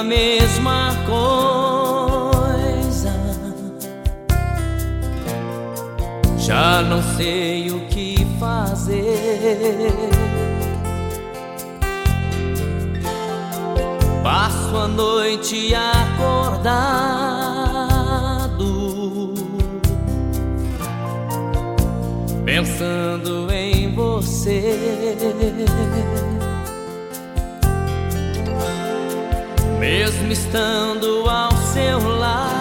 a mesma coisa. Já não sei o que fazer. Passo a noite acordado, pensando em você. Mesmo estando ao seu lado.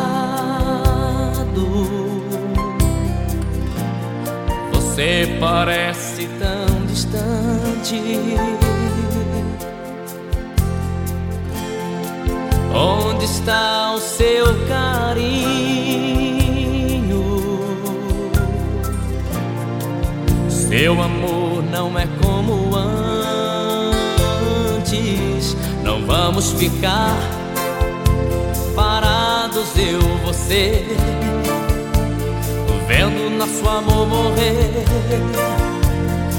Você parece tão distante. Onde está o seu carinho? Seu amor não é como antes. Vamos ficar parados, eu, você, vendo nosso amor morrer.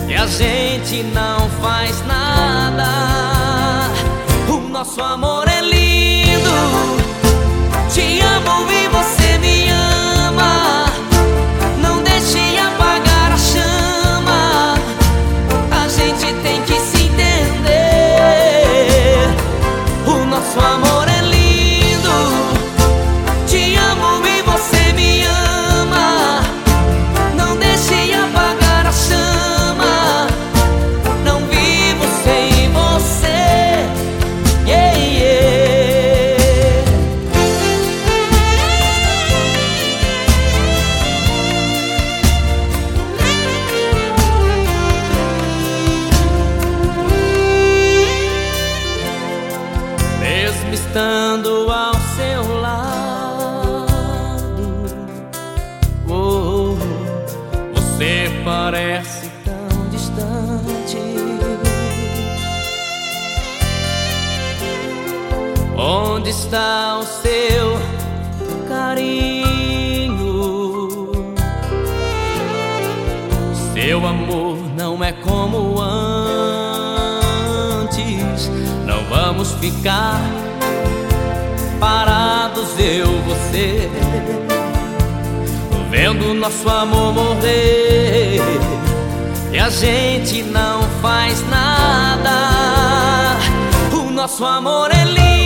E a gente não faz nada. O nosso amor é lindo. Parece tão distante. Onde está o seu carinho? Seu amor não é como antes. Não vamos ficar parados, eu, você, nosso amor morrer. E a gente não faz nada. O nosso amor é lindo.